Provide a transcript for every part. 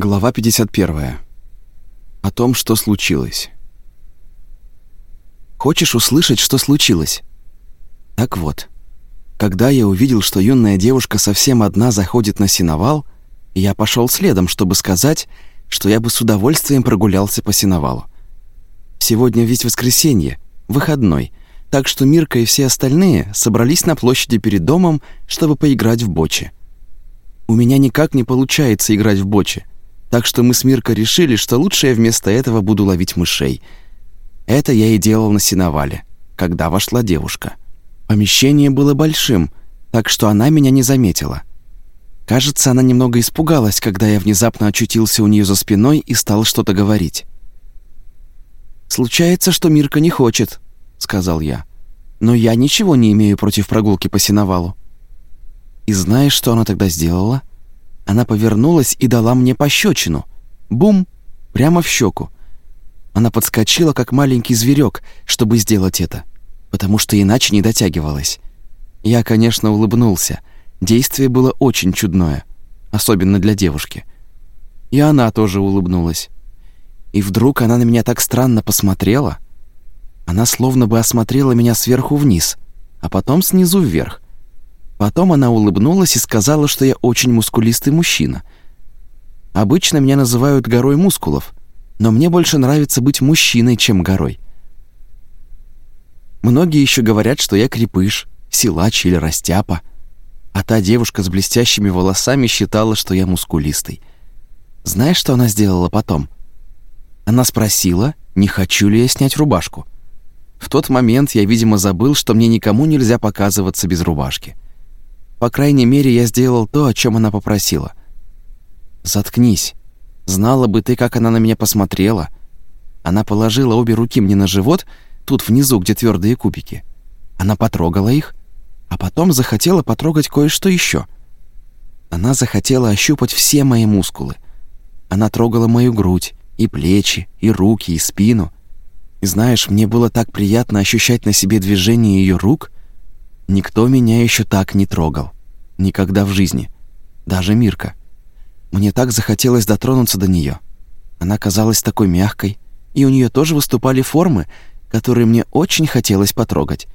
Глава 51. О том, что случилось. Хочешь услышать, что случилось? Так вот, когда я увидел, что юная девушка совсем одна заходит на сеновал, я пошел следом, чтобы сказать, что я бы с удовольствием прогулялся по сеновалу. Сегодня ведь воскресенье, выходной, так что Мирка и все остальные собрались на площади перед домом, чтобы поиграть в бочи. У меня никак не получается играть в бочи, так что мы с Миркой решили, что лучше я вместо этого буду ловить мышей. Это я и делал на сеновале, когда вошла девушка. Помещение было большим, так что она меня не заметила. Кажется, она немного испугалась, когда я внезапно очутился у нее за спиной и стал что-то говорить. «Случается, что Мирка не хочет», — сказал я. «Но я ничего не имею против прогулки по сеновалу». И знаешь, что она тогда сделала? Она повернулась и дала мне пощечину. Бум! Прямо в щеку. Она подскочила, как маленький зверек, чтобы сделать это, потому что иначе не дотягивалась. Я, конечно, улыбнулся. Действие было очень чудное, особенно для девушки. И она тоже улыбнулась. И вдруг она на меня так странно посмотрела. Она словно бы осмотрела меня сверху вниз, а потом снизу вверх. Потом она улыбнулась и сказала, что я очень мускулистый мужчина. Обычно меня называют горой мускулов, но мне больше нравится быть мужчиной, чем горой. Многие еще говорят, что я крепыш, силач или растяпа, а та девушка с блестящими волосами считала, что я мускулистый. Знаешь, что она сделала потом? Она спросила, не хочу ли я снять рубашку. В тот момент я, видимо, забыл, что мне никому нельзя показываться без рубашки. По крайней мере, я сделал то, о чем она попросила. Заткнись. Знала бы ты, как она на меня посмотрела. Она положила обе руки мне на живот, тут внизу, где твердые кубики. Она потрогала их, а потом захотела потрогать кое-что еще. Она захотела ощупать все мои мускулы. Она трогала мою грудь, и плечи, и руки, и спину. И знаешь, мне было так приятно ощущать на себе движение ее рук — Никто меня еще так не трогал. Никогда в жизни. Даже Мирка. Мне так захотелось дотронуться до нее. Она казалась такой мягкой, и у нее тоже выступали формы, которые мне очень хотелось потрогать.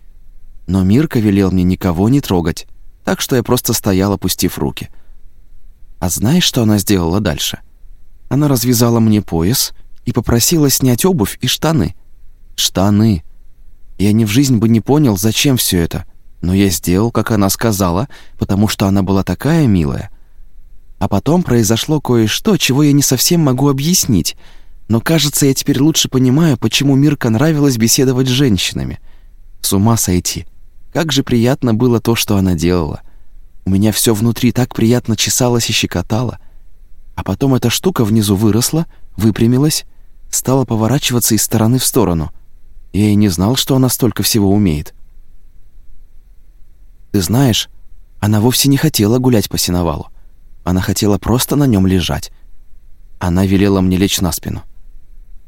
Но Мирка велел мне никого не трогать, так что я просто стоял, опустив руки. А знаешь, что она сделала дальше? Она развязала мне пояс и попросила снять обувь и штаны. Штаны. Я ни в жизнь бы не понял, зачем все это — но я сделал, как она сказала, потому что она была такая милая. А потом произошло кое-что, чего я не совсем могу объяснить, но, кажется, я теперь лучше понимаю, почему Мирка нравилось беседовать с женщинами. С ума сойти. Как же приятно было то, что она делала. У меня все внутри так приятно чесалось и щекотало. А потом эта штука внизу выросла, выпрямилась, стала поворачиваться из стороны в сторону. Я и не знал, что она столько всего умеет. Ты знаешь, она вовсе не хотела гулять по сеновалу. Она хотела просто на нем лежать. Она велела мне лечь на спину.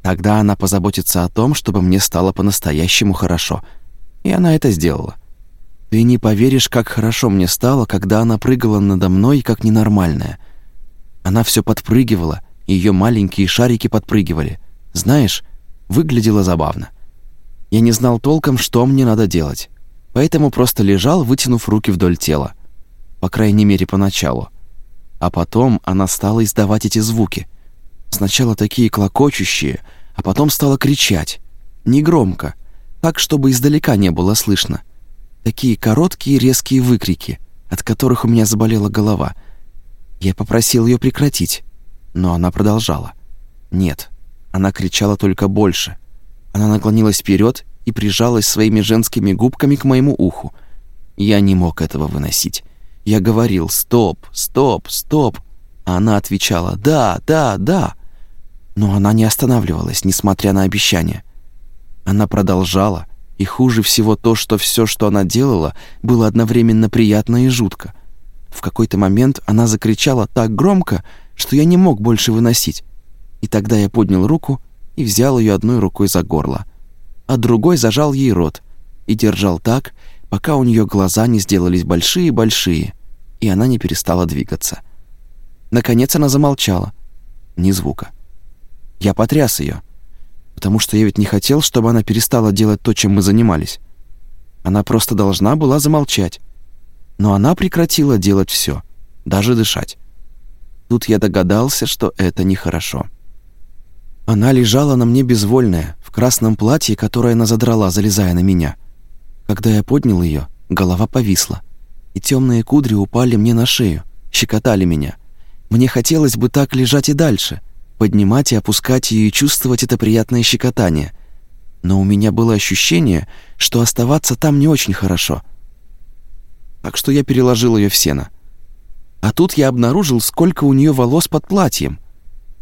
Тогда она позаботится о том, чтобы мне стало по-настоящему хорошо. И она это сделала. Ты не поверишь, как хорошо мне стало, когда она прыгала надо мной, как ненормальная. Она все подпрыгивала, ее маленькие шарики подпрыгивали. Знаешь, выглядело забавно. Я не знал толком, что мне надо делать поэтому просто лежал, вытянув руки вдоль тела. По крайней мере, поначалу. А потом она стала издавать эти звуки. Сначала такие клокочущие, а потом стала кричать. Негромко, так, чтобы издалека не было слышно. Такие короткие резкие выкрики, от которых у меня заболела голова. Я попросил ее прекратить, но она продолжала. Нет, она кричала только больше. Она наклонилась вперед и прижалась своими женскими губками к моему уху. Я не мог этого выносить. Я говорил «стоп, стоп, стоп», а она отвечала «да, да, да». Но она не останавливалась, несмотря на обещания. Она продолжала, и хуже всего то, что все, что она делала, было одновременно приятно и жутко. В какой-то момент она закричала так громко, что я не мог больше выносить. И тогда я поднял руку и взял ее одной рукой за горло а другой зажал ей рот и держал так, пока у нее глаза не сделались большие-большие, и она не перестала двигаться. Наконец она замолчала. Ни звука. Я потряс ее, потому что я ведь не хотел, чтобы она перестала делать то, чем мы занимались. Она просто должна была замолчать. Но она прекратила делать все, даже дышать. Тут я догадался, что это нехорошо. Она лежала на мне безвольная, в красном платье, которое она задрала, залезая на меня. Когда я поднял ее, голова повисла, и темные кудри упали мне на шею, щекотали меня. Мне хотелось бы так лежать и дальше, поднимать и опускать ее и чувствовать это приятное щекотание. Но у меня было ощущение, что оставаться там не очень хорошо. Так что я переложил ее в сено. А тут я обнаружил, сколько у нее волос под платьем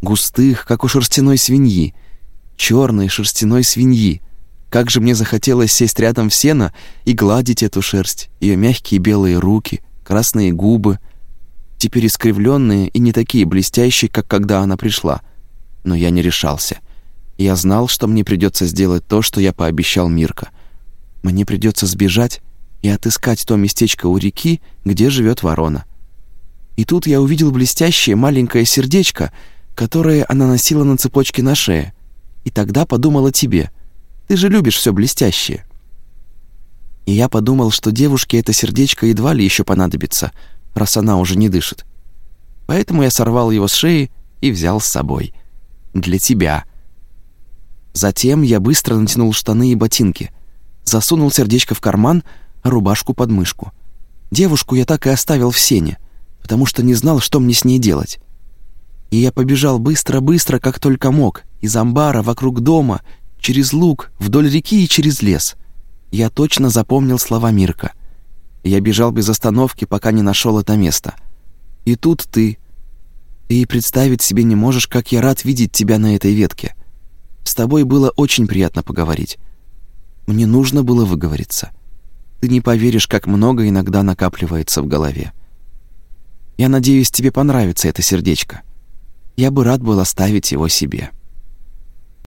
густых, как у шерстяной свиньи, черной шерстяной свиньи. Как же мне захотелось сесть рядом в сено и гладить эту шерсть, ее мягкие белые руки, красные губы, теперь искривленные и не такие блестящие, как когда она пришла. Но я не решался. Я знал, что мне придется сделать то, что я пообещал Мирка. Мне придется сбежать и отыскать то местечко у реки, где живет ворона. И тут я увидел блестящее маленькое сердечко — которые она носила на цепочке на шее, и тогда подумала тебе. Ты же любишь все блестящее. И я подумал, что девушке это сердечко едва ли еще понадобится, раз она уже не дышит. Поэтому я сорвал его с шеи и взял с собой. Для тебя. Затем я быстро натянул штаны и ботинки, засунул сердечко в карман, рубашку под мышку. Девушку я так и оставил в сене, потому что не знал, что мне с ней делать и я побежал быстро-быстро, как только мог, из амбара, вокруг дома, через луг, вдоль реки и через лес. Я точно запомнил слова Мирка. Я бежал без остановки, пока не нашел это место. И тут ты. Ты и представить себе не можешь, как я рад видеть тебя на этой ветке. С тобой было очень приятно поговорить. Мне нужно было выговориться. Ты не поверишь, как много иногда накапливается в голове. Я надеюсь, тебе понравится это сердечко я бы рад был оставить его себе.